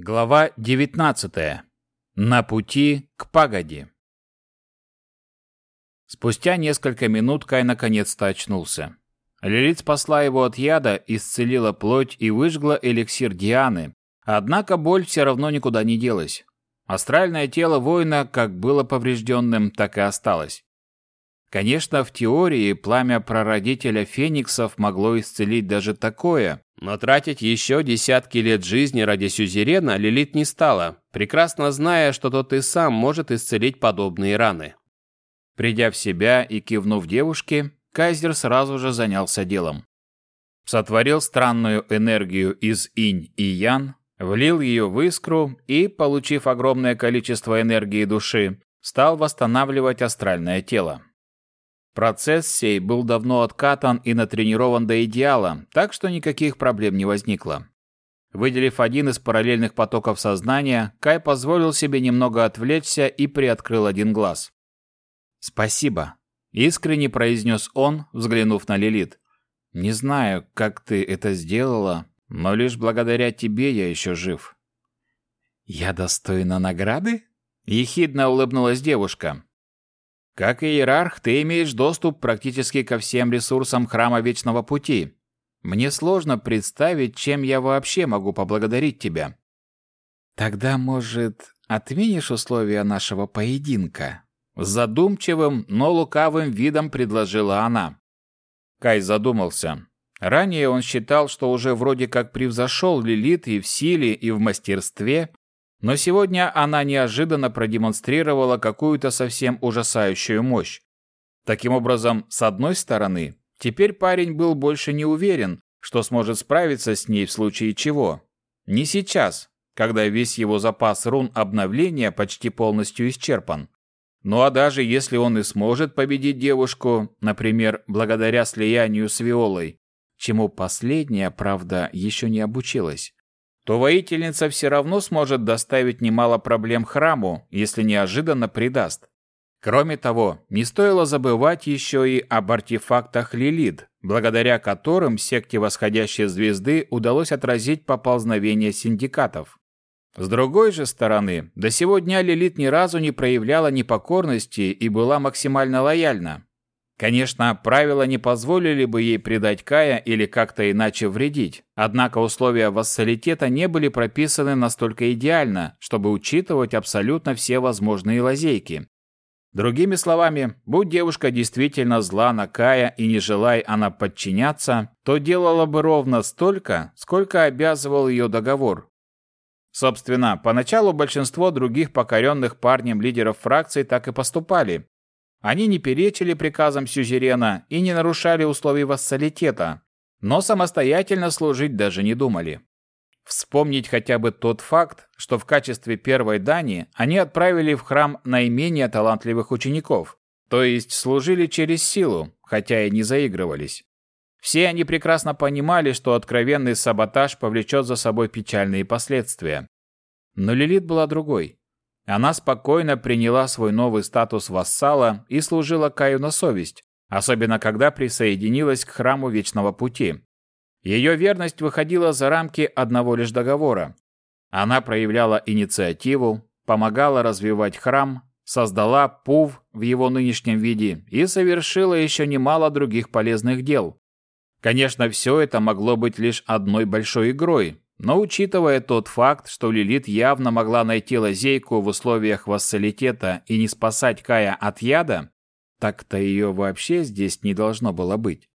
Глава 19. На пути к пагоде. Спустя несколько минут Кай наконец-то очнулся. Лилит спасла его от яда, исцелила плоть и выжгла эликсир Дианы. Однако боль все равно никуда не делась. Астральное тело воина как было поврежденным, так и осталось. Конечно, в теории пламя прародителя фениксов могло исцелить даже такое, но тратить еще десятки лет жизни ради сюзерена Лилит не стала, прекрасно зная, что тот и сам может исцелить подобные раны. Придя в себя и кивнув девушке, Кайзер сразу же занялся делом. Сотворил странную энергию из инь и ян, влил ее в искру и, получив огромное количество энергии души, стал восстанавливать астральное тело. Процесс сей был давно откатан и натренирован до идеала, так что никаких проблем не возникло. Выделив один из параллельных потоков сознания, Кай позволил себе немного отвлечься и приоткрыл один глаз. «Спасибо», — искренне произнес он, взглянув на Лилит. «Не знаю, как ты это сделала, но лишь благодаря тебе я еще жив». «Я достойна награды?» — ехидно улыбнулась девушка. Как иерарх, ты имеешь доступ практически ко всем ресурсам Храма Вечного Пути. Мне сложно представить, чем я вообще могу поблагодарить тебя. Тогда, может, отменишь условия нашего поединка? Задумчивым, но лукавым видом предложила она. Кай задумался. Ранее он считал, что уже вроде как превзошел Лилит и в силе, и в мастерстве, но сегодня она неожиданно продемонстрировала какую-то совсем ужасающую мощь. Таким образом, с одной стороны, теперь парень был больше не уверен, что сможет справиться с ней в случае чего. Не сейчас, когда весь его запас рун обновления почти полностью исчерпан. Ну а даже если он и сможет победить девушку, например, благодаря слиянию с Виолой, чему последняя, правда, еще не обучилась, то воительница все равно сможет доставить немало проблем храму, если неожиданно предаст. Кроме того, не стоило забывать еще и об артефактах Лилит, благодаря которым секте восходящей звезды удалось отразить поползновение синдикатов. С другой же стороны, до сего дня Лилит ни разу не проявляла непокорности и была максимально лояльна. Конечно, правила не позволили бы ей предать Кая или как-то иначе вредить, однако условия вассалитета не были прописаны настолько идеально, чтобы учитывать абсолютно все возможные лазейки. Другими словами, будь девушка действительно зла на Кая и не желая она подчиняться, то делала бы ровно столько, сколько обязывал ее договор. Собственно, поначалу большинство других покоренных парнем лидеров фракций так и поступали, они не перечили приказам сюзерена и не нарушали условий вассалитета, но самостоятельно служить даже не думали. Вспомнить хотя бы тот факт, что в качестве первой дани они отправили в храм наименее талантливых учеников, то есть служили через силу, хотя и не заигрывались. Все они прекрасно понимали, что откровенный саботаж повлечет за собой печальные последствия. Но Лилит была другой. Она спокойно приняла свой новый статус вассала и служила Каю на совесть, особенно когда присоединилась к храму Вечного Пути. Ее верность выходила за рамки одного лишь договора. Она проявляла инициативу, помогала развивать храм, создала ПУВ в его нынешнем виде и совершила еще немало других полезных дел. Конечно, все это могло быть лишь одной большой игрой, но учитывая тот факт, что Лилит явно могла найти лазейку в условиях вассалитета и не спасать Кая от яда, так-то ее вообще здесь не должно было быть.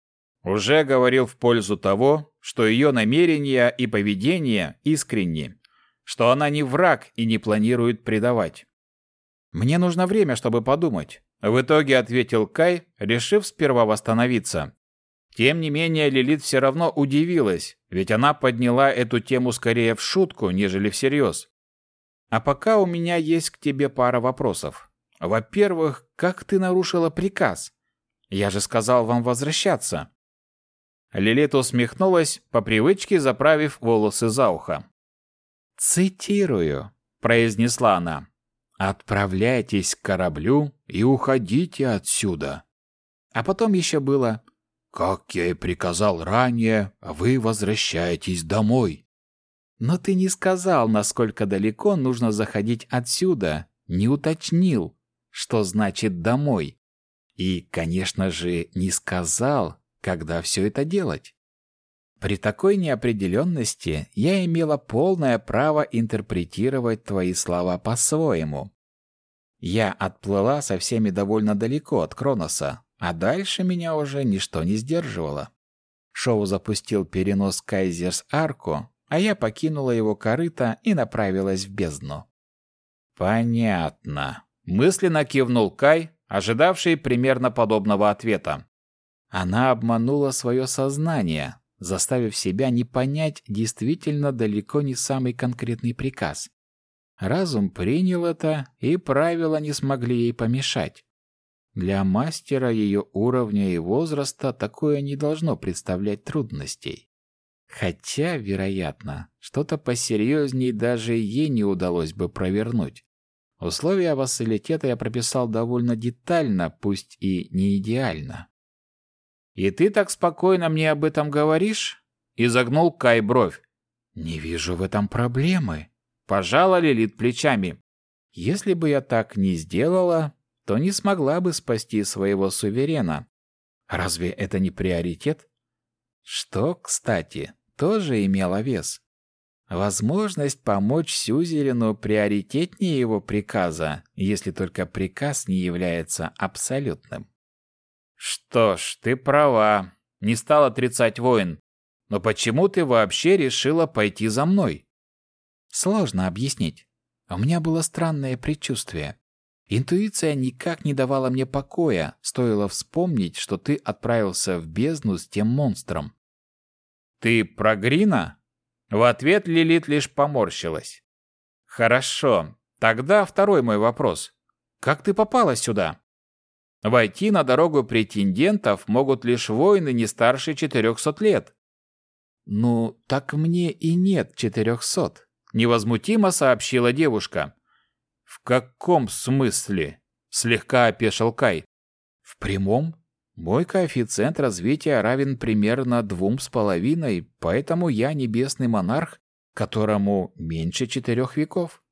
Уже говорил в пользу того, что ее намерения и поведение искренни, что она не враг и не планирует предавать. «Мне нужно время, чтобы подумать», — в итоге ответил Кай, решив сперва восстановиться. Тем не менее, Лилит все равно удивилась, ведь она подняла эту тему скорее в шутку, нежели всерьез. А пока у меня есть к тебе пара вопросов. Во-первых, как ты нарушила приказ? Я же сказал вам возвращаться. Лилит усмехнулась, по привычке заправив волосы за ухо. «Цитирую», — произнесла она. «Отправляйтесь к кораблю и уходите отсюда». А потом еще было как я и приказал ранее, вы возвращаетесь домой. Но ты не сказал, насколько далеко нужно заходить отсюда, не уточнил, что значит «домой». И, конечно же, не сказал, когда все это делать. При такой неопределенности я имела полное право интерпретировать твои слова по-своему. Я отплыла со всеми довольно далеко от Кроноса, а дальше меня уже ничто не сдерживало. Шоу запустил перенос Кайзерс Арку, а я покинула его корыто и направилась в бездну. «Понятно», — мысленно кивнул Кай, ожидавший примерно подобного ответа. Она обманула свое сознание, заставив себя не понять действительно далеко не самый конкретный приказ. Разум принял это, и правила не смогли ей помешать. Для мастера ее уровня и возраста такое не должно представлять трудностей. Хотя, вероятно, что-то посерьезней даже ей не удалось бы провернуть. Условия вассалитета я прописал довольно детально, пусть и не идеально. «И ты так спокойно мне об этом говоришь?» — изогнул Кай бровь. «Не вижу в этом проблемы», — пожала Лилит плечами. «Если бы я так не сделала, то не смогла бы спасти своего суверена. Разве это не приоритет?» Что, кстати, тоже имело вес. Возможность помочь Сюзерину приоритетнее его приказа, если только приказ не является абсолютным. Что ж, ты права, не стал отрицать воин. Но почему ты вообще решила пойти за мной? Сложно объяснить. У меня было странное предчувствие. Интуиция никак не давала мне покоя, стоило вспомнить, что ты отправился в бездну с тем монстром. «Ты про Грина?» В ответ Лилит лишь поморщилась. «Хорошо, тогда второй мой вопрос. Как ты попала сюда?» Войти на дорогу претендентов могут лишь воины не старше 400 лет. «Ну, так мне и нет четырехсот», — невозмутимо сообщила девушка. «В каком смысле?» — слегка опешил Кай. «В прямом. Мой коэффициент развития равен примерно двум с половиной, поэтому я небесный монарх, которому меньше четырех веков».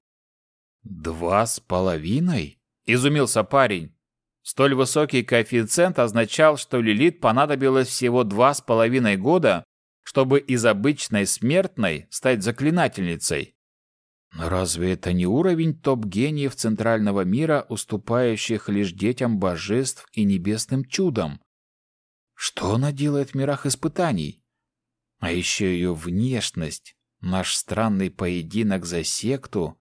«Два с половиной?» — изумился парень. Столь высокий коэффициент означал, что Лилит понадобилось всего два с половиной года, чтобы из обычной смертной стать заклинательницей. Разве это не уровень топ-гениев центрального мира, уступающих лишь детям божеств и небесным чудам? Что она делает в мирах испытаний? А еще ее внешность, наш странный поединок за секту,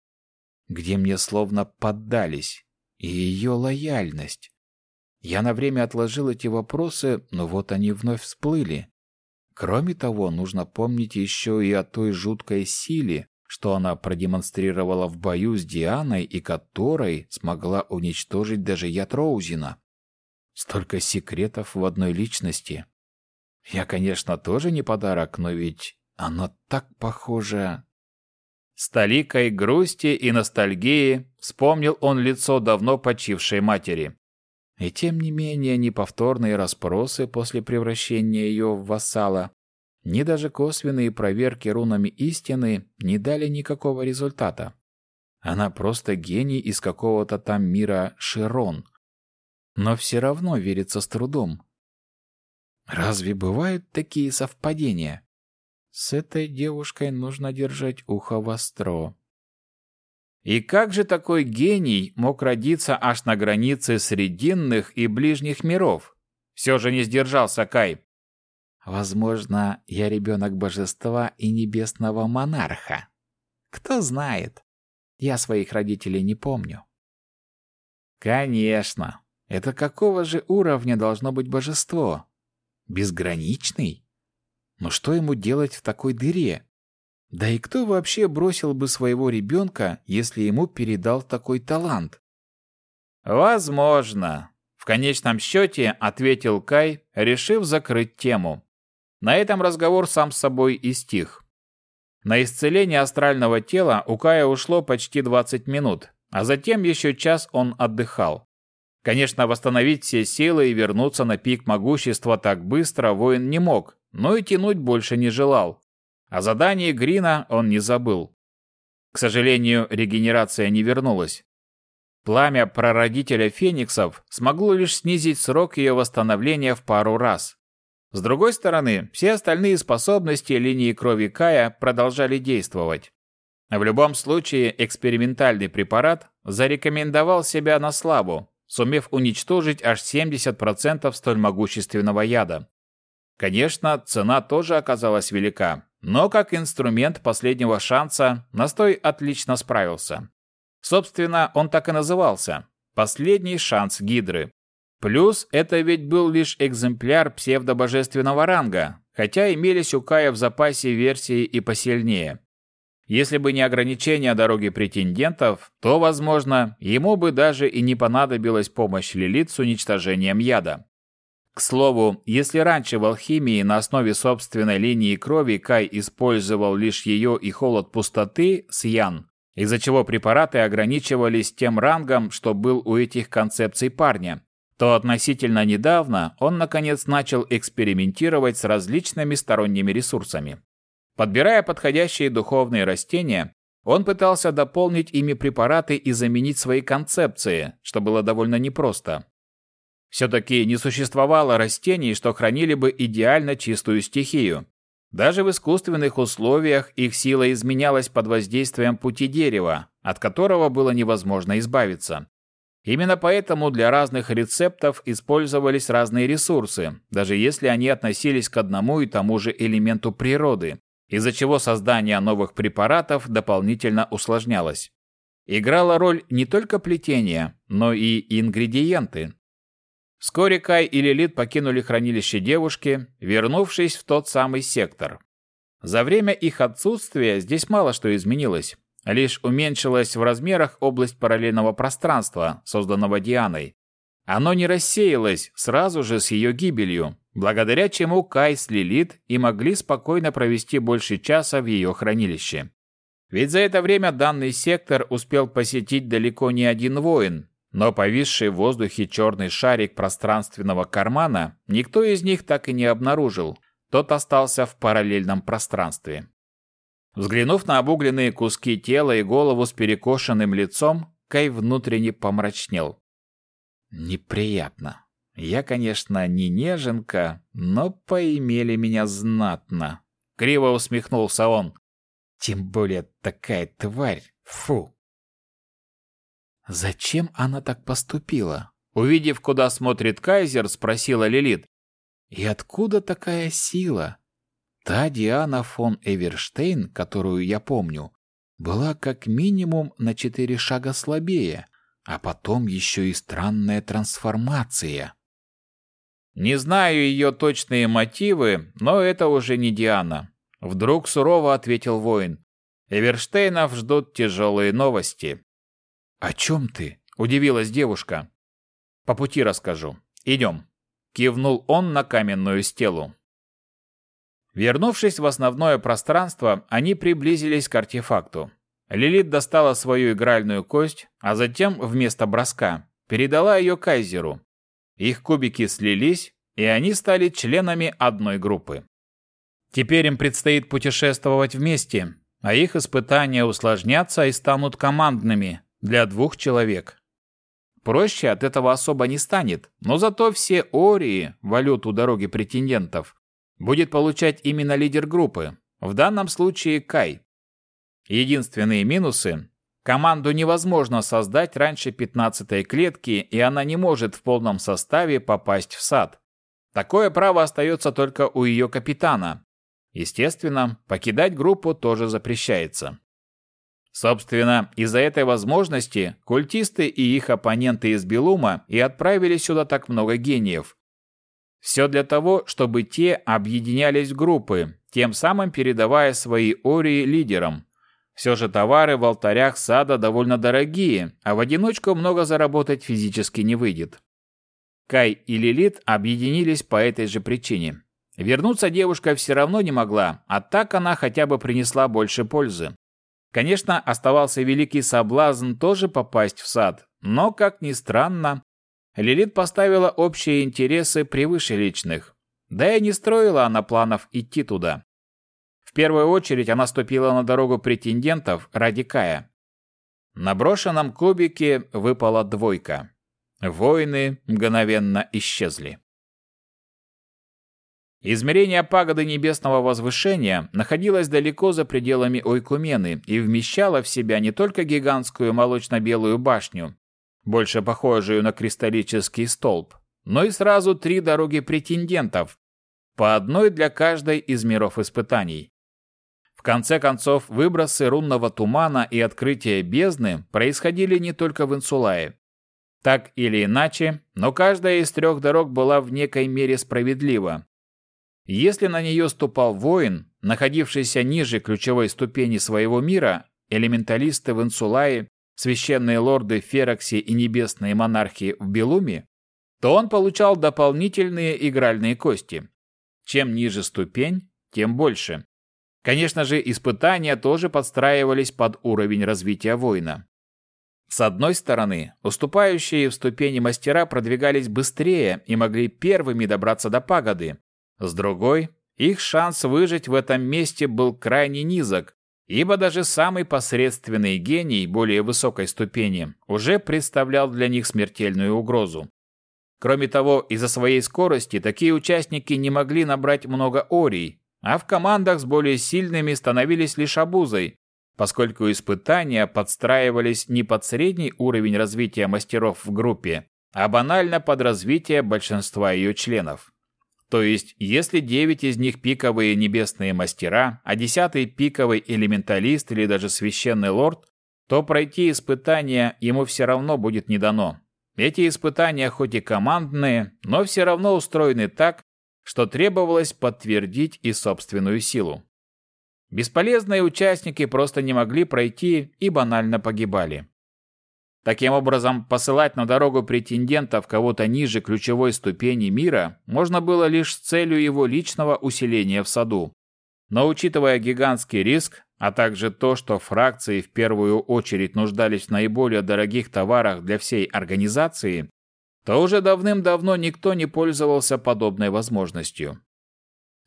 где мне словно поддались, и ее лояльность. Я на время отложил эти вопросы, но вот они вновь всплыли. Кроме того, нужно помнить еще и о той жуткой силе, что она продемонстрировала в бою с Дианой и которой смогла уничтожить даже яд Роузина. Столько секретов в одной личности. Я, конечно, тоже не подарок, но ведь она так похожа с толикой грусти и ностальгии вспомнил он лицо давно почившей матери. И тем не менее ни повторные расспросы после превращения ее в вассала, ни даже косвенные проверки рунами истины не дали никакого результата. Она просто гений из какого-то там мира Широн. Но все равно верится с трудом. Разве бывают такие совпадения? С этой девушкой нужно держать ухо востро. И как же такой гений мог родиться аж на границе срединных и ближних миров? Все же не сдержался Кай. Возможно, я ребенок божества и небесного монарха. Кто знает. Я своих родителей не помню. Конечно. Это какого же уровня должно быть божество? Безграничный? Но что ему делать в такой дыре? Да и кто вообще бросил бы своего ребенка, если ему передал такой талант? Возможно. В конечном счете ответил Кай, решив закрыть тему. На этом разговор сам с собой и стих. На исцеление астрального тела у Кая ушло почти 20 минут, а затем еще час он отдыхал. Конечно, восстановить все силы и вернуться на пик могущества так быстро воин не мог, но и тянуть больше не желал. О задании Грина он не забыл. К сожалению, регенерация не вернулась. Пламя прародителя фениксов смогло лишь снизить срок ее восстановления в пару раз. С другой стороны, все остальные способности линии крови Кая продолжали действовать. В любом случае, экспериментальный препарат зарекомендовал себя на славу, сумев уничтожить аж 70% столь могущественного яда. Конечно, цена тоже оказалась велика, но как инструмент последнего шанса настой отлично справился. Собственно, он так и назывался – «Последний шанс Гидры». Плюс это ведь был лишь экземпляр псевдобожественного ранга, хотя имелись у Кая в запасе версии и посильнее. Если бы не ограничения дороги претендентов, то, возможно, ему бы даже и не понадобилась помощь Лилит с уничтожением яда. К слову, если раньше в алхимии на основе собственной линии крови Кай использовал лишь ее и холод пустоты с Ян, из-за чего препараты ограничивались тем рангом, что был у этих концепций парня, то относительно недавно он наконец начал экспериментировать с различными сторонними ресурсами. Подбирая подходящие духовные растения, он пытался дополнить ими препараты и заменить свои концепции, что было довольно непросто. Все-таки не существовало растений, что хранили бы идеально чистую стихию. Даже в искусственных условиях их сила изменялась под воздействием пути дерева, от которого было невозможно избавиться. Именно поэтому для разных рецептов использовались разные ресурсы, даже если они относились к одному и тому же элементу природы, из-за чего создание новых препаратов дополнительно усложнялось. Играла роль не только плетение, но и ингредиенты. Вскоре Кай и Лилит покинули хранилище девушки, вернувшись в тот самый сектор. За время их отсутствия здесь мало что изменилось. Лишь уменьшилась в размерах область параллельного пространства, созданного Дианой. Оно не рассеялось сразу же с ее гибелью, благодаря чему Кай с и могли спокойно провести больше часа в ее хранилище. Ведь за это время данный сектор успел посетить далеко не один воин, но повисший в воздухе черный шарик пространственного кармана никто из них так и не обнаружил. Тот остался в параллельном пространстве. Взглянув на обугленные куски тела и голову с перекошенным лицом, Кай внутренне помрачнел. Неприятно. Я, конечно, не неженка, но поимели меня знатно. Криво усмехнулся он. Тем более такая тварь. Фу. Зачем она так поступила? Увидев, куда смотрит Кайзер, спросила Лилит. И откуда такая сила? Та Диана фон Эверштейн, которую я помню, была как минимум на четыре шага слабее, а потом еще и странная трансформация. Не знаю ее точные мотивы, но это уже не Диана. Вдруг сурово ответил воин. Эверштейнов ждут тяжелые новости. «О чем ты?» – удивилась девушка. «По пути расскажу. Идем». Кивнул он на каменную стелу. Вернувшись в основное пространство, они приблизились к артефакту. Лилит достала свою игральную кость, а затем вместо броска передала ее Кайзеру. Их кубики слились, и они стали членами одной группы. Теперь им предстоит путешествовать вместе, а их испытания усложнятся и станут командными, для двух человек. Проще от этого особо не станет, но зато все Ории, валюту дороги претендентов, будет получать именно лидер группы, в данном случае Кай. Единственные минусы – команду невозможно создать раньше 15-й клетки, и она не может в полном составе попасть в сад. Такое право остается только у ее капитана. Естественно, покидать группу тоже запрещается. Собственно, из-за этой возможности культисты и их оппоненты из Белума и отправили сюда так много гениев. Все для того, чтобы те объединялись в группы, тем самым передавая свои ории лидерам. Все же товары в алтарях сада довольно дорогие, а в одиночку много заработать физически не выйдет. Кай и Лилит объединились по этой же причине. Вернуться девушка все равно не могла, а так она хотя бы принесла больше пользы. Конечно, оставался великий соблазн тоже попасть в сад, но, как ни странно, Лилит поставила общие интересы превыше личных. Да и не строила она планов идти туда. В первую очередь она ступила на дорогу претендентов ради Кая. На брошенном кубике выпала двойка. Воины мгновенно исчезли. Измерение пагоды небесного возвышения находилось далеко за пределами Ойкумены и вмещало в себя не только гигантскую молочно-белую башню, больше похожую на кристаллический столб, но и сразу три дороги претендентов, по одной для каждой из миров испытаний. В конце концов, выбросы рунного тумана и открытие бездны происходили не только в Инсулае. Так или иначе, но каждая из трех дорог была в некой мере справедлива. Если на нее ступал воин, находившийся ниже ключевой ступени своего мира, элементалисты в Инсулае, священные лорды Ферокси и небесные монархи в Белуме, то он получал дополнительные игральные кости. Чем ниже ступень, тем больше. Конечно же, испытания тоже подстраивались под уровень развития воина. С одной стороны, уступающие в ступени мастера продвигались быстрее и могли первыми добраться до пагоды. С другой, их шанс выжить в этом месте был крайне низок, ибо даже самый посредственный гений более высокой ступени уже представлял для них смертельную угрозу. Кроме того, из-за своей скорости такие участники не могли набрать много орий, а в командах с более сильными становились лишь обузой, поскольку испытания подстраивались не под средний уровень развития мастеров в группе, а банально под развитие большинства ее членов. То есть, если 9 из них пиковые небесные мастера, а 10 пиковый элементалист или даже священный лорд, то пройти испытания ему все равно будет не дано. Эти испытания хоть и командные, но все равно устроены так, что требовалось подтвердить и собственную силу. Бесполезные участники просто не могли пройти и банально погибали. Таким образом, посылать на дорогу претендентов кого-то ниже ключевой ступени мира можно было лишь с целью его личного усиления в саду. Но учитывая гигантский риск, а также то, что фракции в первую очередь нуждались в наиболее дорогих товарах для всей организации, то уже давным-давно никто не пользовался подобной возможностью.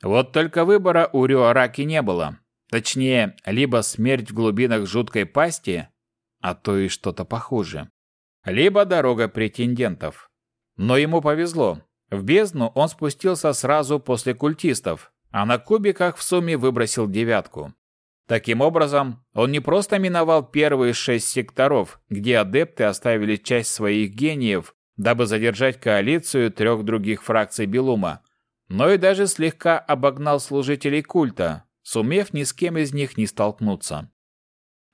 Вот только выбора у Рюараки не было. Точнее, либо смерть в глубинах жуткой пасти, а то и что-то похуже, либо дорога претендентов. Но ему повезло. В бездну он спустился сразу после культистов, а на кубиках в сумме выбросил девятку. Таким образом, он не просто миновал первые шесть секторов, где адепты оставили часть своих гениев дабы задержать коалицию трех других фракций Белума, но и даже слегка обогнал служителей культа, сумев ни с кем из них не столкнуться.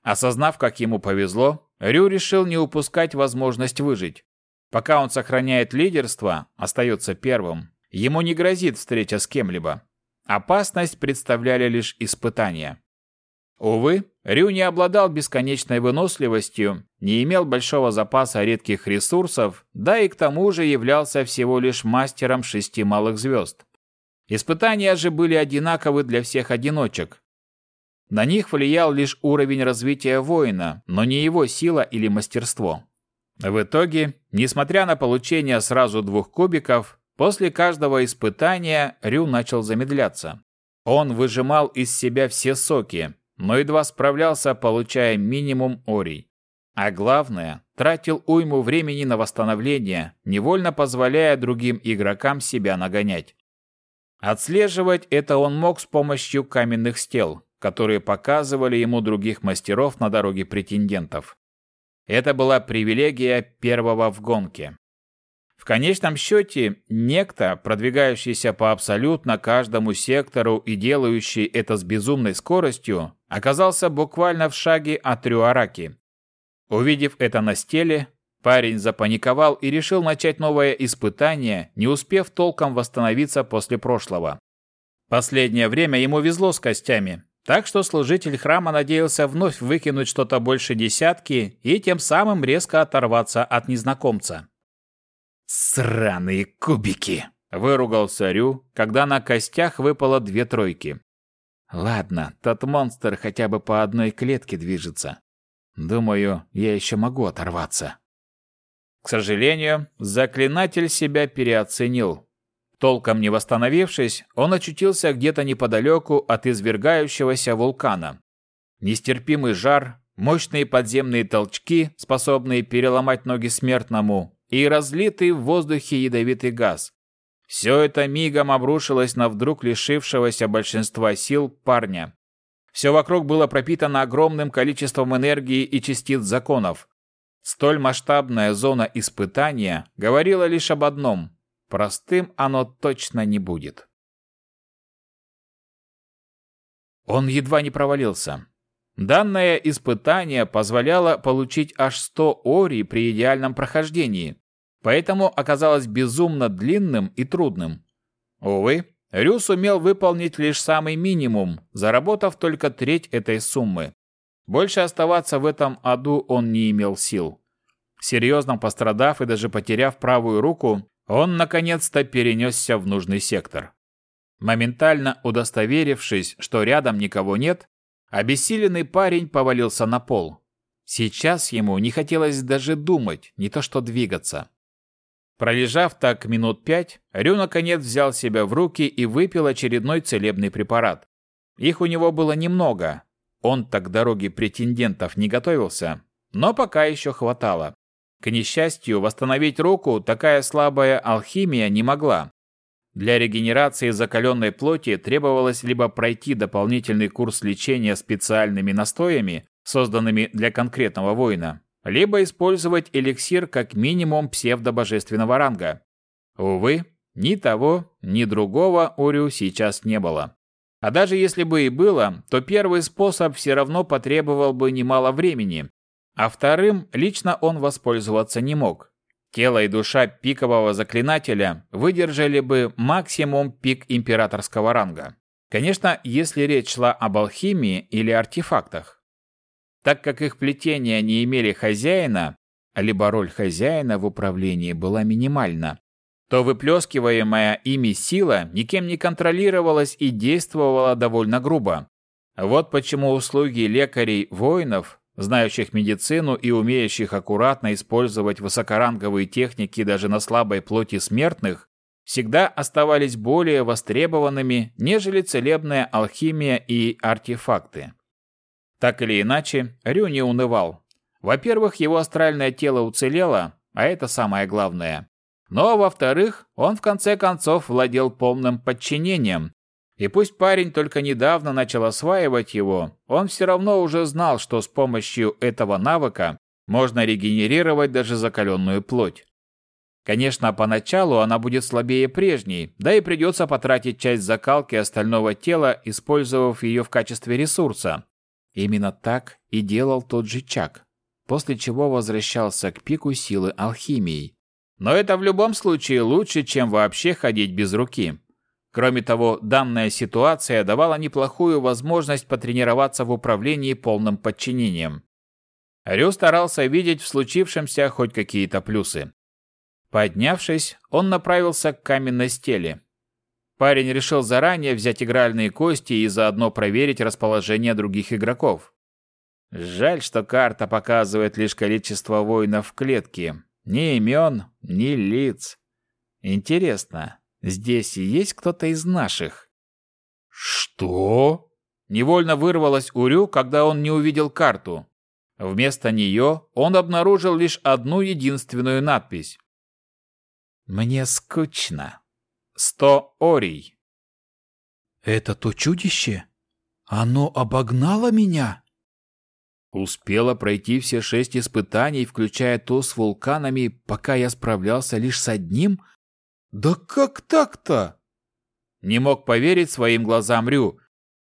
Осознав, как ему повезло, Рю решил не упускать возможность выжить. Пока он сохраняет лидерство, остается первым, ему не грозит встреча с кем-либо. Опасность представляли лишь испытания. Увы, Рю не обладал бесконечной выносливостью, не имел большого запаса редких ресурсов, да и к тому же являлся всего лишь мастером шести малых звезд. Испытания же были одинаковы для всех одиночек. На них влиял лишь уровень развития воина, но не его сила или мастерство. В итоге, несмотря на получение сразу двух кубиков, после каждого испытания Рю начал замедляться. Он выжимал из себя все соки, но едва справлялся, получая минимум орий. А главное, тратил уйму времени на восстановление, невольно позволяя другим игрокам себя нагонять. Отслеживать это он мог с помощью каменных стел, которые показывали ему других мастеров на дороге претендентов. Это была привилегия первого в гонке. В конечном счете, некто, продвигающийся по абсолютно каждому сектору и делающий это с безумной скоростью, оказался буквально в шаге от Рюараки. Увидев это на стеле, парень запаниковал и решил начать новое испытание, не успев толком восстановиться после прошлого. Последнее время ему везло с костями, так что служитель храма надеялся вновь выкинуть что-то больше десятки и тем самым резко оторваться от незнакомца. «Сраные кубики!» – выругался Рю, когда на костях выпало две тройки. «Ладно, тот монстр хотя бы по одной клетке движется. Думаю, я еще могу оторваться». К сожалению, заклинатель себя переоценил. Толком не восстановившись, он очутился где-то неподалеку от извергающегося вулкана. Нестерпимый жар, мощные подземные толчки, способные переломать ноги смертному, и разлитый в воздухе ядовитый газ. Все это мигом обрушилось на вдруг лишившегося большинства сил парня. Все вокруг было пропитано огромным количеством энергии и частиц законов. Столь масштабная зона испытания говорила лишь об одном – простым оно точно не будет. Он едва не провалился. Данное испытание позволяло получить аж 100 ори при идеальном прохождении, поэтому оказалось безумно длинным и трудным. Увы, Рю сумел выполнить лишь самый минимум, заработав только треть этой суммы. Больше оставаться в этом аду он не имел сил. Серьезно пострадав и даже потеряв правую руку, он наконец-то перенесся в нужный сектор. Моментально удостоверившись, что рядом никого нет, Обессиленный парень повалился на пол. Сейчас ему не хотелось даже думать, не то что двигаться. Пролежав так минут пять, Рю наконец взял себя в руки и выпил очередной целебный препарат. Их у него было немного. Он так к дороге претендентов не готовился, но пока еще хватало. К несчастью, восстановить руку такая слабая алхимия не могла. Для регенерации закаленной плоти требовалось либо пройти дополнительный курс лечения специальными настоями, созданными для конкретного воина, либо использовать эликсир как минимум псевдобожественного ранга. Увы, ни того, ни другого у Рю сейчас не было. А даже если бы и было, то первый способ все равно потребовал бы немало времени, а вторым лично он воспользоваться не мог. Тело и душа пикового заклинателя выдержали бы максимум пик императорского ранга. Конечно, если речь шла об алхимии или артефактах. Так как их плетения не имели хозяина, либо роль хозяина в управлении была минимальна, то выплескиваемая ими сила никем не контролировалась и действовала довольно грубо. Вот почему услуги лекарей-воинов знающих медицину и умеющих аккуратно использовать высокоранговые техники даже на слабой плоти смертных, всегда оставались более востребованными, нежели целебная алхимия и артефакты. Так или иначе, Рю не унывал. Во-первых, его астральное тело уцелело, а это самое главное. Но, во-вторых, он в конце концов владел полным подчинением, и пусть парень только недавно начал осваивать его, он все равно уже знал, что с помощью этого навыка можно регенерировать даже закаленную плоть. Конечно, поначалу она будет слабее прежней, да и придется потратить часть закалки остального тела, использовав ее в качестве ресурса. Именно так и делал тот же Чак, после чего возвращался к пику силы алхимии. Но это в любом случае лучше, чем вообще ходить без руки. Кроме того, данная ситуация давала неплохую возможность потренироваться в управлении полным подчинением. Рю старался видеть в случившемся хоть какие-то плюсы. Поднявшись, он направился к каменной стеле. Парень решил заранее взять игральные кости и заодно проверить расположение других игроков. Жаль, что карта показывает лишь количество воинов в клетке. Ни имен, ни лиц. Интересно, Здесь и есть кто-то из наших. Что? Невольно вырвалось у Рю, когда он не увидел карту. Вместо нее он обнаружил лишь одну единственную надпись. «Мне скучно. Сто орий». «Это то чудище? Оно обогнало меня?» Успела пройти все шесть испытаний, включая то с вулканами, пока я справлялся лишь с одним, «Да как так-то?» Не мог поверить своим глазам Рю.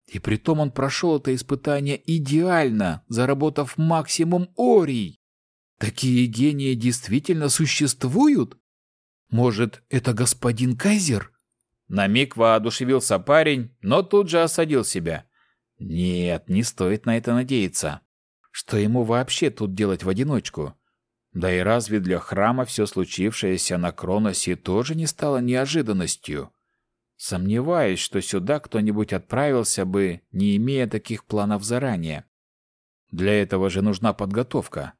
И притом он прошел это испытание идеально, заработав максимум орий. Такие гении действительно существуют? Может, это господин Кайзер? На миг воодушевился парень, но тут же осадил себя. Нет, не стоит на это надеяться. Что ему вообще тут делать в одиночку? Да и разве для храма все случившееся на Кроносе тоже не стало неожиданностью? Сомневаюсь, что сюда кто-нибудь отправился бы, не имея таких планов заранее. Для этого же нужна подготовка.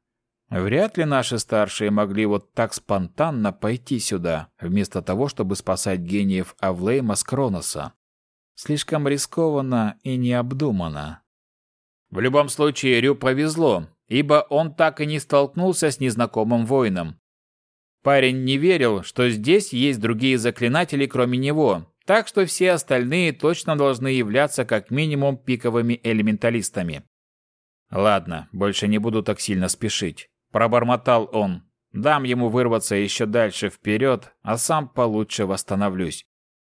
Вряд ли наши старшие могли вот так спонтанно пойти сюда, вместо того, чтобы спасать гениев Авлейма с Кроноса. Слишком рискованно и необдуманно. В любом случае, Рю повезло, ибо он так и не столкнулся с незнакомым воином. Парень не верил, что здесь есть другие заклинатели, кроме него, так что все остальные точно должны являться как минимум пиковыми элементалистами. Ладно, больше не буду так сильно спешить. Пробормотал он. Дам ему вырваться еще дальше вперед, а сам получше восстановлюсь.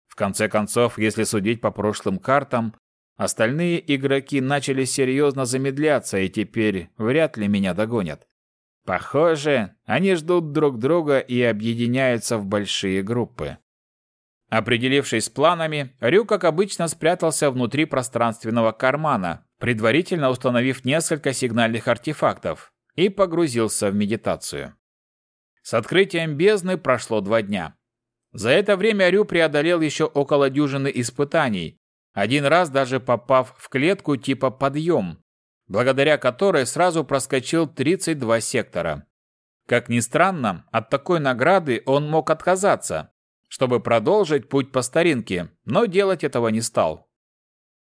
В конце концов, если судить по прошлым картам, остальные игроки начали серьезно замедляться и теперь вряд ли меня догонят. Похоже, они ждут друг друга и объединяются в большие группы. Определившись с планами, Рю, как обычно, спрятался внутри пространственного кармана, предварительно установив несколько сигнальных артефактов, и погрузился в медитацию. С открытием бездны прошло два дня. За это время Рю преодолел еще около дюжины испытаний, один раз даже попав в клетку типа «подъем», благодаря которой сразу проскочил 32 сектора. Как ни странно, от такой награды он мог отказаться, чтобы продолжить путь по старинке, но делать этого не стал.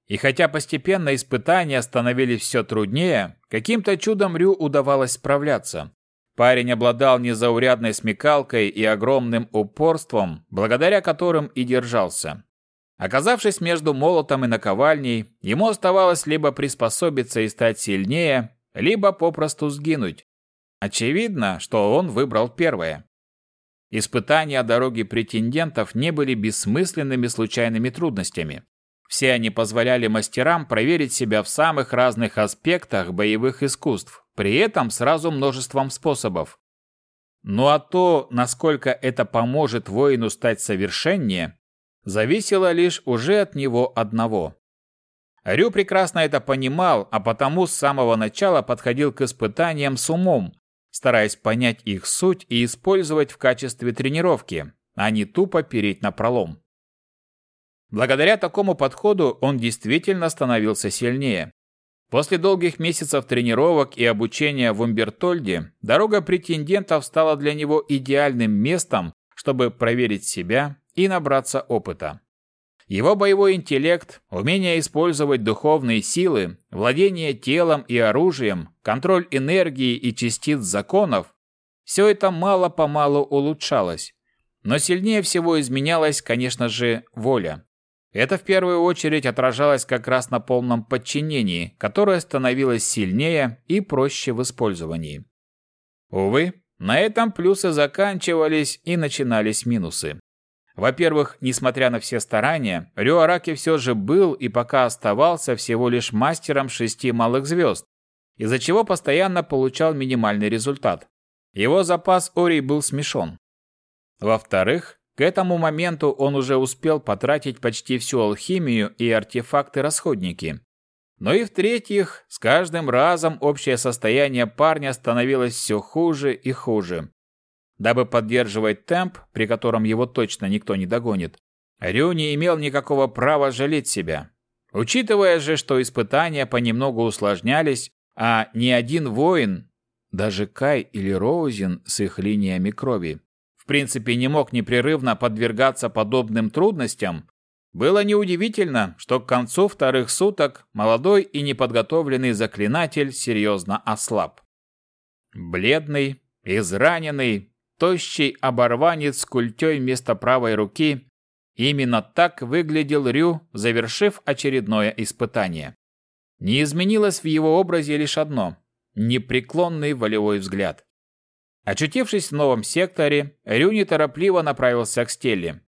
И хотя постепенно испытания становились все труднее, каким-то чудом Рю удавалось справляться. Парень обладал незаурядной смекалкой и огромным упорством, благодаря которым и держался. Оказавшись между молотом и наковальней, ему оставалось либо приспособиться и стать сильнее, либо попросту сгинуть. Очевидно, что он выбрал первое. Испытания дороги претендентов не были бессмысленными случайными трудностями. Все они позволяли мастерам проверить себя в самых разных аспектах боевых искусств, при этом сразу множеством способов. Ну а то, насколько это поможет воину стать совершеннее, зависело лишь уже от него одного. Рю прекрасно это понимал, а потому с самого начала подходил к испытаниям с умом, стараясь понять их суть и использовать в качестве тренировки, а не тупо переть на пролом. Благодаря такому подходу он действительно становился сильнее. После долгих месяцев тренировок и обучения в Умбертольде дорога претендентов стала для него идеальным местом, чтобы проверить себя и набраться опыта. Его боевой интеллект, умение использовать духовные силы, владение телом и оружием, контроль энергии и частиц законов – все это мало-помалу улучшалось. Но сильнее всего изменялась, конечно же, воля. Это в первую очередь отражалось как раз на полном подчинении, которое становилось сильнее и проще в использовании. Увы, на этом плюсы заканчивались и начинались минусы. Во-первых, несмотря на все старания, Рюараки все же был и пока оставался всего лишь мастером шести малых звезд, из-за чего постоянно получал минимальный результат. Его запас Орий был смешон. Во-вторых, к этому моменту он уже успел потратить почти всю алхимию и артефакты-расходники. Но и в-третьих, с каждым разом общее состояние парня становилось все хуже и хуже. Дабы поддерживать темп, при котором его точно никто не догонит, Рю не имел никакого права жалеть себя. Учитывая же, что испытания понемногу усложнялись, а ни один воин, даже Кай или Роузен с их линиями крови, принципе не мог непрерывно подвергаться подобным трудностям, было неудивительно, что к концу вторых суток молодой и неподготовленный заклинатель серьезно ослаб. Бледный, израненный, тощий оборванец с культей вместо правой руки – именно так выглядел Рю, завершив очередное испытание. Не изменилось в его образе лишь одно – непреклонный волевой взгляд. Очутившись в новом секторе, Рю неторопливо направился к Стелле.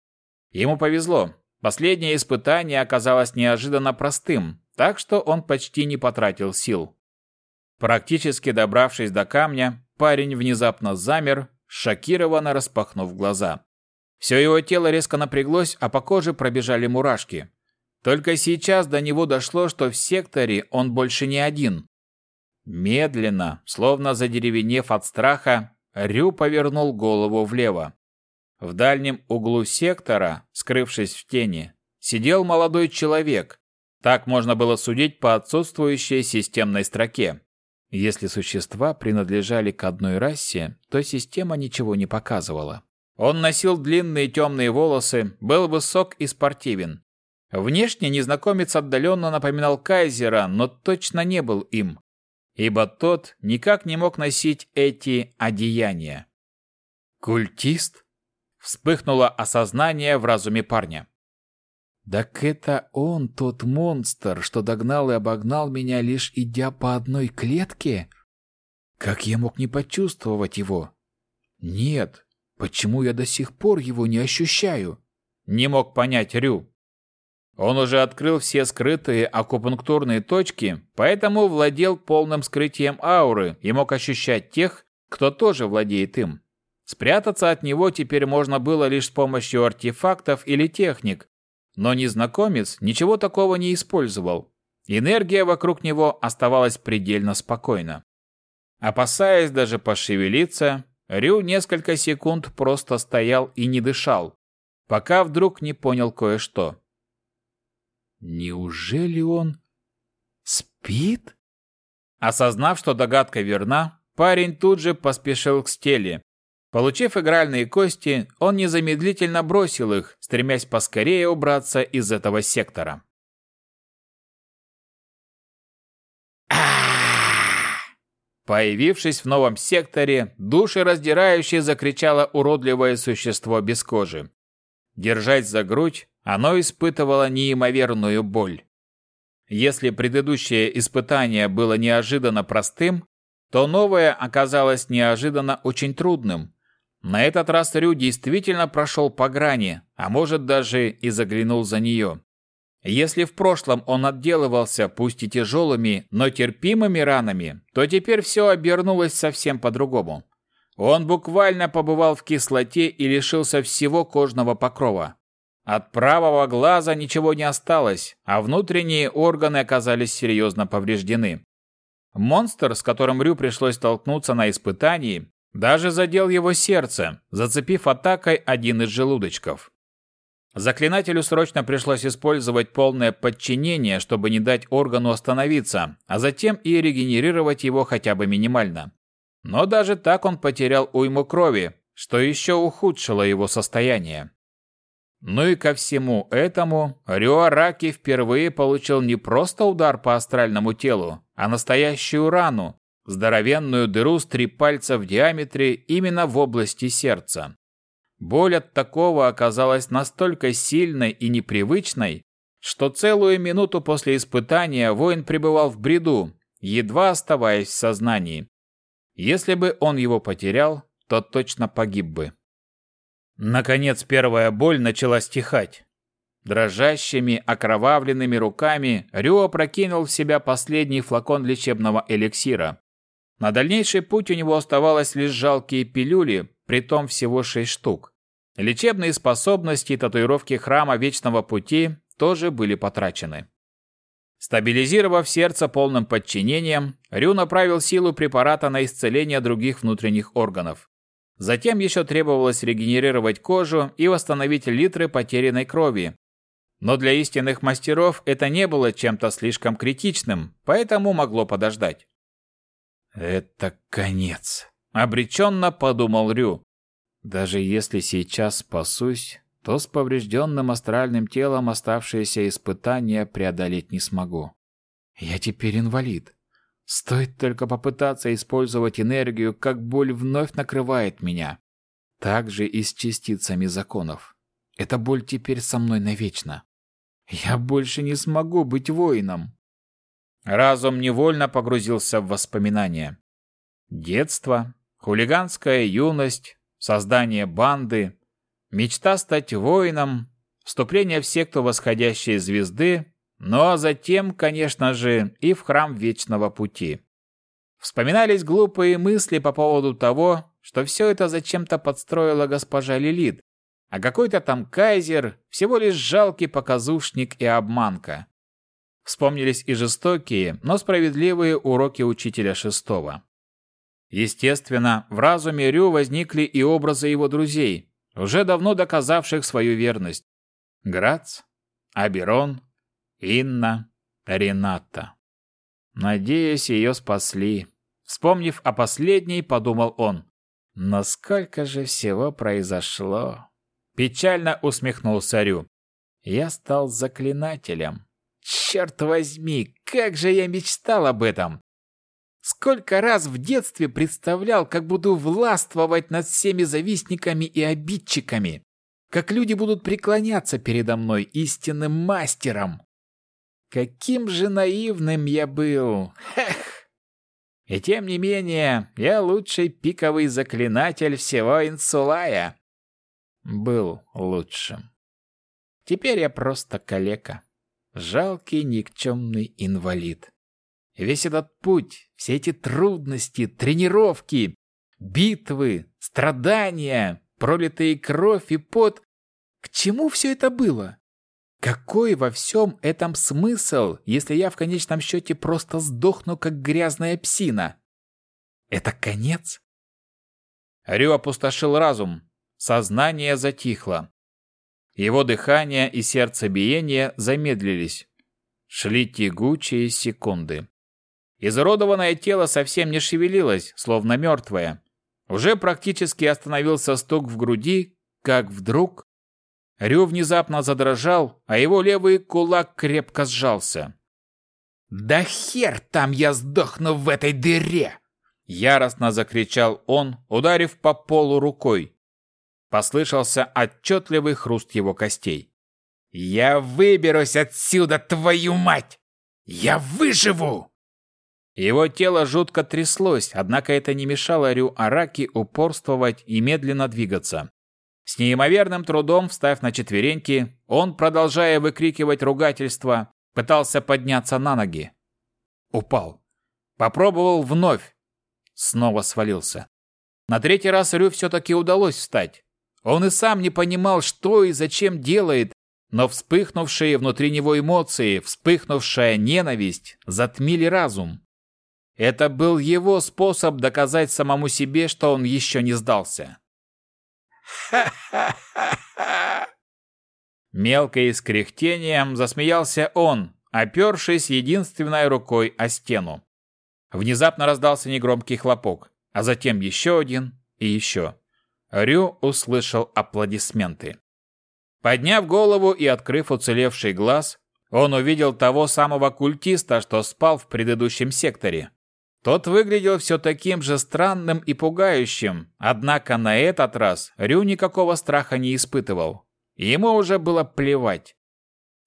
Ему повезло. Последнее испытание оказалось неожиданно простым, так что он почти не потратил сил. Практически добравшись до камня, парень внезапно замер, шокированно распахнув глаза. Все его тело резко напряглось, а по коже пробежали мурашки. Только сейчас до него дошло, что в секторе он больше не один. Медленно, словно задеревенев от страха, Рю повернул голову влево. В дальнем углу сектора, скрывшись в тени, сидел молодой человек. Так можно было судить по отсутствующей системной строке. Если существа принадлежали к одной расе, то система ничего не показывала. Он носил длинные темные волосы, был высок и спортивен. Внешне незнакомец отдаленно напоминал Кайзера, но точно не был им, ибо тот никак не мог носить эти одеяния. «Культист?» — вспыхнуло осознание в разуме парня. Так это он тот монстр, что догнал и обогнал меня, лишь идя по одной клетке? Как я мог не почувствовать его? Нет, почему я до сих пор его не ощущаю? Не мог понять Рю. Он уже открыл все скрытые акупунктурные точки, поэтому владел полным скрытием ауры и мог ощущать тех, кто тоже владеет им. Спрятаться от него теперь можно было лишь с помощью артефактов или техник, но незнакомец ничего такого не использовал. Энергия вокруг него оставалась предельно спокойна. Опасаясь даже пошевелиться, Рю несколько секунд просто стоял и не дышал, пока вдруг не понял кое-что. Неужели он спит? Осознав, что догадка верна, парень тут же поспешил к стеле, Получив игральные кости, он незамедлительно бросил их, стремясь поскорее убраться из этого сектора. Появившись в новом секторе, душераздирающе закричало уродливое существо без кожи. Держась за грудь, оно испытывало неимоверную боль. Если предыдущее испытание было неожиданно простым, то новое оказалось неожиданно очень трудным, на этот раз Рю действительно прошел по грани, а может даже и заглянул за нее. Если в прошлом он отделывался пусть и тяжелыми, но терпимыми ранами, то теперь все обернулось совсем по-другому. Он буквально побывал в кислоте и лишился всего кожного покрова. От правого глаза ничего не осталось, а внутренние органы оказались серьезно повреждены. Монстр, с которым Рю пришлось столкнуться на испытании, даже задел его сердце, зацепив атакой один из желудочков. Заклинателю срочно пришлось использовать полное подчинение, чтобы не дать органу остановиться, а затем и регенерировать его хотя бы минимально. Но даже так он потерял уйму крови, что еще ухудшило его состояние. Ну и ко всему этому Рюараки впервые получил не просто удар по астральному телу, а настоящую рану, здоровенную дыру с три пальца в диаметре именно в области сердца. Боль от такого оказалась настолько сильной и непривычной, что целую минуту после испытания воин пребывал в бреду, едва оставаясь в сознании. Если бы он его потерял, то точно погиб бы. Наконец первая боль начала стихать. Дрожащими, окровавленными руками Рю опрокинул в себя последний флакон лечебного эликсира. На дальнейший путь у него оставалось лишь жалкие пилюли, притом всего шесть штук. Лечебные способности и татуировки храма Вечного Пути тоже были потрачены. Стабилизировав сердце полным подчинением, Рю направил силу препарата на исцеление других внутренних органов. Затем еще требовалось регенерировать кожу и восстановить литры потерянной крови. Но для истинных мастеров это не было чем-то слишком критичным, поэтому могло подождать. «Это конец», — обреченно подумал Рю. «Даже если сейчас спасусь, то с поврежденным астральным телом оставшиеся испытания преодолеть не смогу. Я теперь инвалид. Стоит только попытаться использовать энергию, как боль вновь накрывает меня. Так же и с частицами законов. Эта боль теперь со мной навечно. Я больше не смогу быть воином. Разум невольно погрузился в воспоминания. Детство, хулиганская юность, создание банды, мечта стать воином, вступление в секту восходящей звезды, ну а затем, конечно же, и в храм Вечного Пути. Вспоминались глупые мысли по поводу того, что все это зачем-то подстроила госпожа Лилит, а какой-то там кайзер всего лишь жалкий показушник и обманка. Вспомнились и жестокие, но справедливые уроки учителя шестого. Естественно, в разуме Рю возникли и образы его друзей, уже давно доказавших свою верность. Грац, Аберон, Инна, Рената. Надеюсь, ее спасли. Вспомнив о последней, подумал он. Но сколько же всего произошло. Печально усмехнулся Рю. Я стал заклинателем. Черт возьми, как же я мечтал об этом! Сколько раз в детстве представлял, как буду властвовать над всеми завистниками и обидчиками, как люди будут преклоняться передо мной истинным мастером. Каким же наивным я был! Эх! И тем не менее, я лучший пиковый заклинатель всего Инсулая. Был лучшим. Теперь я просто калека. Жалкий никчемный инвалид. Весь этот путь, все эти трудности, тренировки, битвы, страдания, пролитые кровь и пот. К чему все это было? Какой во всем этом смысл, если я в конечном счете просто сдохну, как грязная псина? Это конец? Рю опустошил разум. Сознание затихло. Его дыхание и сердцебиение замедлились. Шли тягучие секунды. Изуродованное тело совсем не шевелилось, словно мертвое. Уже практически остановился стук в груди, как вдруг Рю внезапно задрожал, а его левый кулак крепко сжался. «Да хер там я сдохну в этой дыре!» Яростно закричал он, ударив по полу рукой. Послышался отчетливый хруст его костей. «Я выберусь отсюда, твою мать! Я выживу!» Его тело жутко тряслось, однако это не мешало Рю Араки упорствовать и медленно двигаться. С неимоверным трудом, встав на четвереньки, он, продолжая выкрикивать ругательства, пытался подняться на ноги. Упал. Попробовал вновь. Снова свалился. На третий раз Рю все-таки удалось встать. Он и сам не понимал, что и зачем делает, но вспыхнувшие внутри него эмоции, вспыхнувшая ненависть затмили разум. Это был его способ доказать самому себе, что он еще не сдался. Ха-ха-ха-ха! Мелко и с кряхтением засмеялся он, опершись единственной рукой о стену. Внезапно раздался негромкий хлопок, а затем еще один и еще. Рю услышал аплодисменты. Подняв голову и открыв уцелевший глаз, он увидел того самого культиста, что спал в предыдущем секторе. Тот выглядел все таким же странным и пугающим, однако на этот раз Рю никакого страха не испытывал. Ему уже было плевать.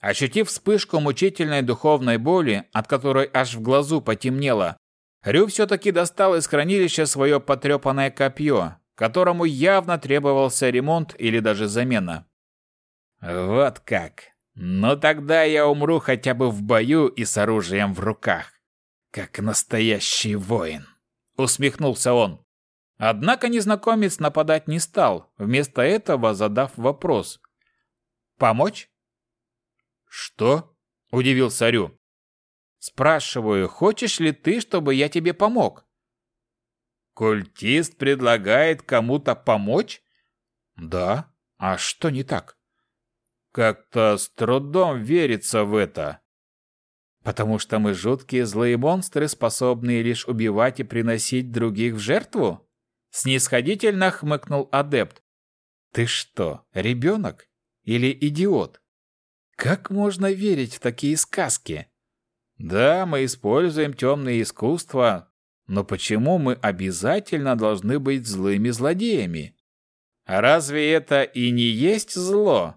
Ощутив вспышку мучительной духовной боли, от которой аж в глазу потемнело, Рю все-таки достал из хранилища свое потрепанное копье, которому явно требовался ремонт или даже замена. «Вот как! Ну тогда я умру хотя бы в бою и с оружием в руках!» «Как настоящий воин!» — усмехнулся он. Однако незнакомец нападать не стал, вместо этого задав вопрос. «Помочь?» «Что?» — удивился Рю. «Спрашиваю, хочешь ли ты, чтобы я тебе помог?» «Культист предлагает кому-то помочь?» «Да. А что не так?» «Как-то с трудом верится в это», Потому что мы жуткие злые монстры, способные лишь убивать и приносить других в жертву? Снисходительно хмыкнул адепт. Ты что, ребенок? Или идиот? Как можно верить в такие сказки? Да, мы используем темные искусства, но почему мы обязательно должны быть злыми злодеями? Разве это и не есть зло?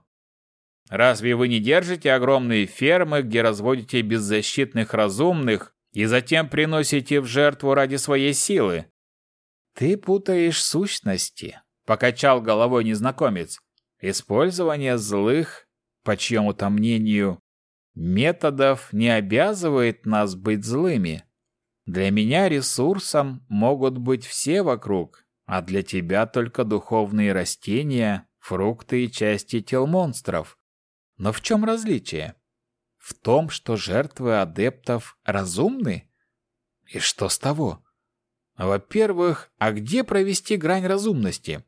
Разве вы не держите огромные фермы, где разводите беззащитных разумных и затем приносите в жертву ради своей силы? Ты путаешь сущности, покачал головой незнакомец. Использование злых, по чьему-то мнению, методов не обязывает нас быть злыми. Для меня ресурсом могут быть все вокруг, а для тебя только духовные растения, фрукты и части тел монстров. Но в чем различие? В том, что жертвы адептов разумны? И что с того? Во-первых, а где провести грань разумности?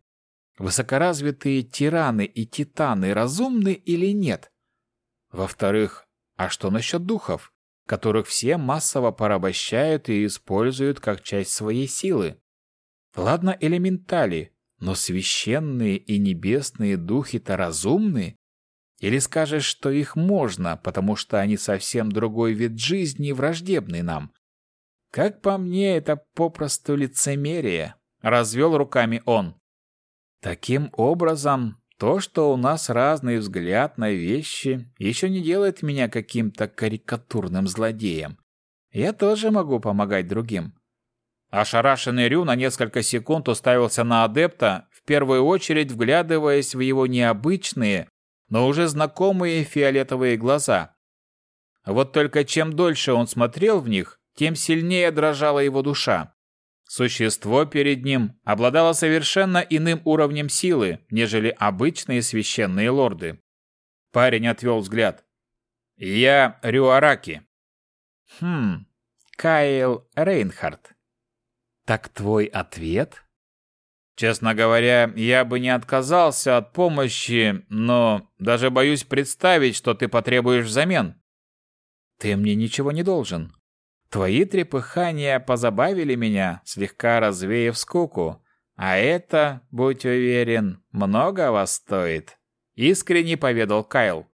Высокоразвитые тираны и титаны разумны или нет? Во-вторых, а что насчет духов? Которых все массово порабощают и используют как часть своей силы. Ладно, элементали, но священные и небесные духи-то разумны? Или скажешь, что их можно, потому что они совсем другой вид жизни, враждебный нам? Как по мне, это попросту лицемерие, развел руками он. Таким образом, то, что у нас разный взгляд на вещи, еще не делает меня каким-то карикатурным злодеем. Я тоже могу помогать другим. Ошарашенный Рю на несколько секунд уставился на адепта, в первую очередь вглядываясь в его необычные, но уже знакомые фиолетовые глаза. Вот только чем дольше он смотрел в них, тем сильнее дрожала его душа. Существо перед ним обладало совершенно иным уровнем силы, нежели обычные священные лорды. Парень отвел взгляд. «Я Рюараки». «Хм, Кайл Рейнхард». «Так твой ответ?» «Честно говоря, я бы не отказался от помощи, но даже боюсь представить, что ты потребуешь взамен». «Ты мне ничего не должен. Твои трепыхания позабавили меня, слегка развеяв скуку, а это, будь уверен, вас стоит», — искренне поведал Кайл.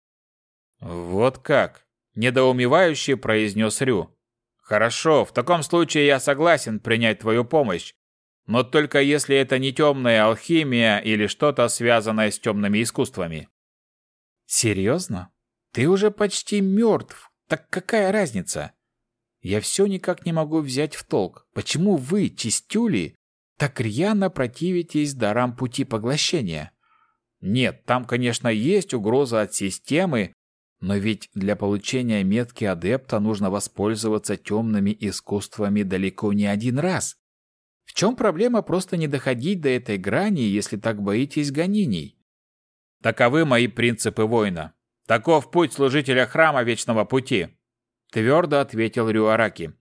«Вот как?» — недоумевающе произнес Рю. «Хорошо, в таком случае я согласен принять твою помощь, но только если это не темная алхимия или что-то связанное с темными искусствами». «Серьезно? Ты уже почти мертв. Так какая разница?» Я все никак не могу взять в толк, почему вы, чистюли, так рьяно противитесь дарам пути поглощения. Нет, там, конечно, есть угроза от системы, но ведь для получения метки адепта нужно воспользоваться темными искусствами далеко не один раз. В чем проблема просто не доходить до этой грани, если так боитесь гонений? Таковы мои принципы воина. Таков путь служителя храма Вечного Пути твердо ответил Рюараки.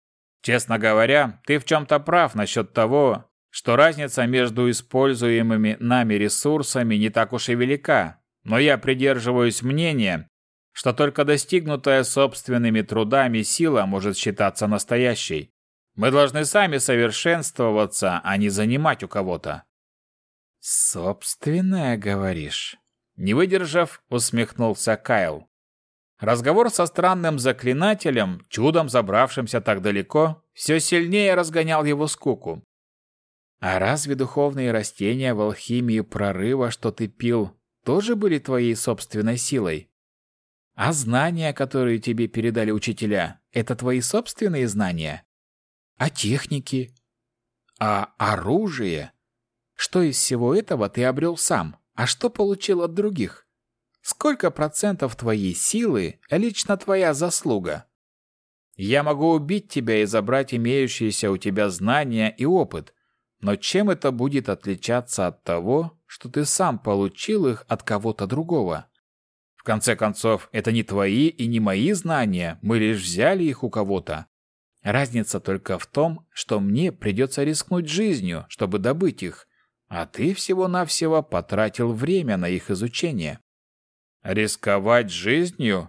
Честно говоря, ты в чем-то прав насчет того, что разница между используемыми нами ресурсами не так уж и велика, но я придерживаюсь мнения, что только достигнутая собственными трудами сила может считаться настоящей. Мы должны сами совершенствоваться, а не занимать у кого-то. «Собственное, говоришь?» Не выдержав, усмехнулся Кайл. Разговор со странным заклинателем, чудом забравшимся так далеко, все сильнее разгонял его скуку. А разве духовные растения в алхимии прорыва, что ты пил, тоже были твоей собственной силой? А знания, которые тебе передали учителя, это твои собственные знания? А техники? А оружие? Что из всего этого ты обрел сам, а что получил от других? Сколько процентов твоей силы лично твоя заслуга? Я могу убить тебя и забрать имеющиеся у тебя знания и опыт, но чем это будет отличаться от того, что ты сам получил их от кого-то другого? В конце концов, это не твои и не мои знания, мы лишь взяли их у кого-то. Разница только в том, что мне придется рискнуть жизнью, чтобы добыть их, а ты всего-навсего потратил время на их изучение. Рисковать жизнью?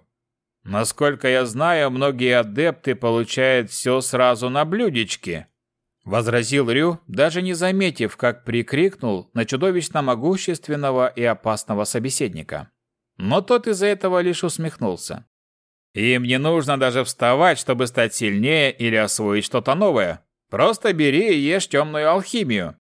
Насколько я знаю, многие адепты получают все сразу на блюдечке. Возразил Рю, даже не заметив, как прикрикнул на чудовищно могущественного и опасного собеседника. Но тот из-за этого лишь усмехнулся. Им не нужно даже вставать, чтобы стать сильнее или освоить что-то новое. Просто бери и ешь темную алхимию.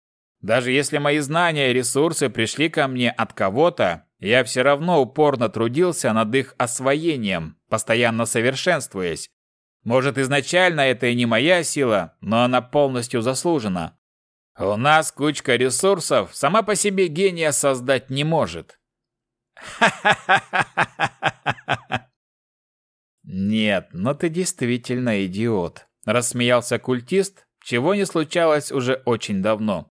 Даже если мои знания и ресурсы пришли ко мне от кого-то, я все равно упорно трудился над их освоением, постоянно совершенствуясь. Может, изначально это и не моя сила, но она полностью заслужена. У нас кучка ресурсов сама по себе гения создать не может. Нет, но ты действительно идиот, рассмеялся культист, чего не случалось уже очень давно.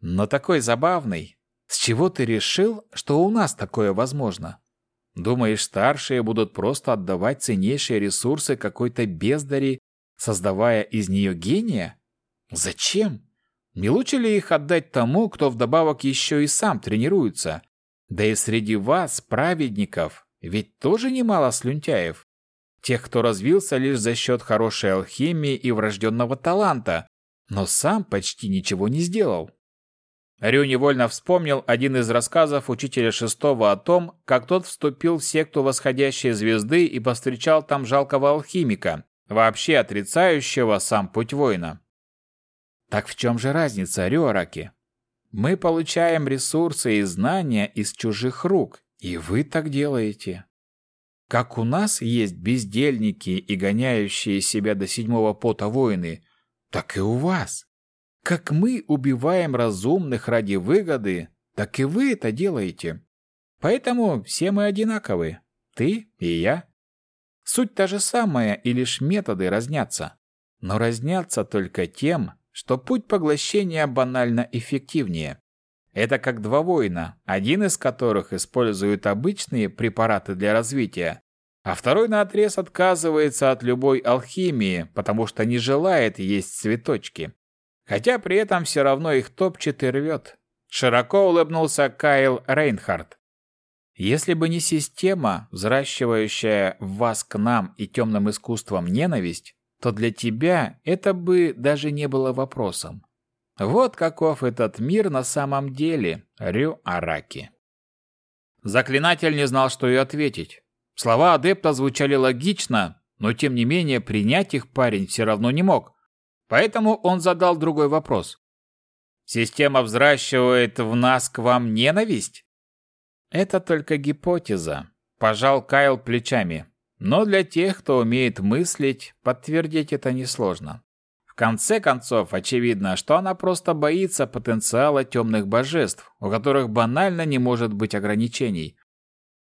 Но такой забавный, с чего ты решил, что у нас такое возможно? Думаешь, старшие будут просто отдавать ценнейшие ресурсы какой-то бездари, создавая из нее гения? Зачем? Не лучше ли их отдать тому, кто вдобавок еще и сам тренируется? Да и среди вас, праведников, ведь тоже немало слюнтяев. Тех, кто развился лишь за счет хорошей алхимии и врожденного таланта, но сам почти ничего не сделал. Рю невольно вспомнил один из рассказов учителя шестого о том, как тот вступил в секту восходящей звезды и повстречал там жалкого алхимика, вообще отрицающего сам путь воина. Так в чем же разница, Рюараки? Мы получаем ресурсы и знания из чужих рук, и вы так делаете. Как у нас есть бездельники и гоняющие себя до седьмого пота воины, так и у вас. Как мы убиваем разумных ради выгоды, так и вы это делаете. Поэтому все мы одинаковы, ты и я. Суть та же самая, и лишь методы разнятся. Но разнятся только тем, что путь поглощения банально эффективнее. Это как два воина, один из которых использует обычные препараты для развития, а второй наотрез отказывается от любой алхимии, потому что не желает есть цветочки. Хотя при этом все равно их топчет и рвет. Широко улыбнулся Кайл Рейнхард. Если бы не система, взращивающая в вас к нам и темным искусствам ненависть, то для тебя это бы даже не было вопросом. Вот каков этот мир на самом деле, Рю Араки. Заклинатель не знал, что и ответить. Слова адепта звучали логично, но тем не менее принять их парень все равно не мог. Поэтому он задал другой вопрос. Система взращивает в нас к вам ненависть? Это только гипотеза, пожал Кайл плечами. Но для тех, кто умеет мыслить, подтвердить это несложно. В конце концов, очевидно, что она просто боится потенциала темных божеств, у которых банально не может быть ограничений.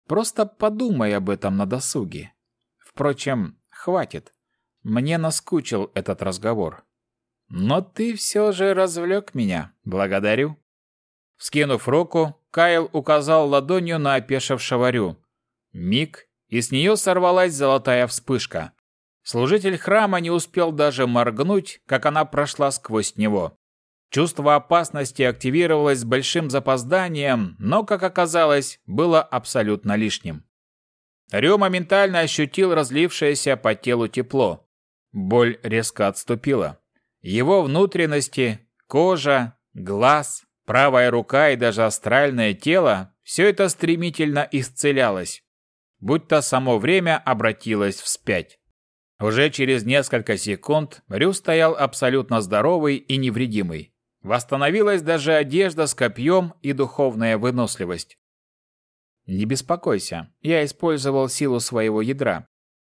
Просто подумай об этом на досуге. Впрочем, хватит. Мне наскучил этот разговор. Но ты все же развлек меня. Благодарю. Скинув руку, Кайл указал ладонью на опешившего Рю. Миг, и с нее сорвалась золотая вспышка. Служитель храма не успел даже моргнуть, как она прошла сквозь него. Чувство опасности активировалось с большим запозданием, но, как оказалось, было абсолютно лишним. Рю моментально ощутил разлившееся по телу тепло. Боль резко отступила. Его внутренности, кожа, глаз, правая рука и даже астральное тело – все это стремительно исцелялось будто само время обратилось вспять. Уже через несколько секунд Рю стоял абсолютно здоровый и невредимый. Восстановилась даже одежда с копьем и духовная выносливость. Не беспокойся, я использовал силу своего ядра.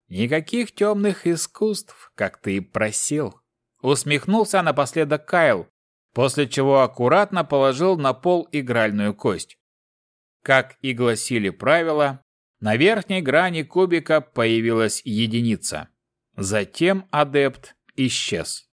Никаких темных искусств, как ты и просил. Усмехнулся напоследок Кайл, после чего аккуратно положил на пол игральную кость. Как и гласили правила, на верхней грани кубика появилась единица. Затем адепт исчез.